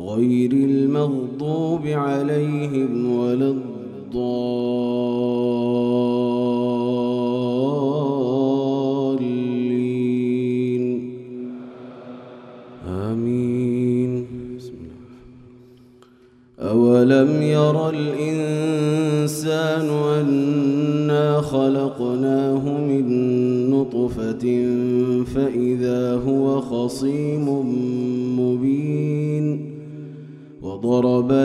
غير المغضوب عليهم ولا الضالين. آمين. أولم ير الإنسان أنا خلقناه من نطفة فإذا هو خصيم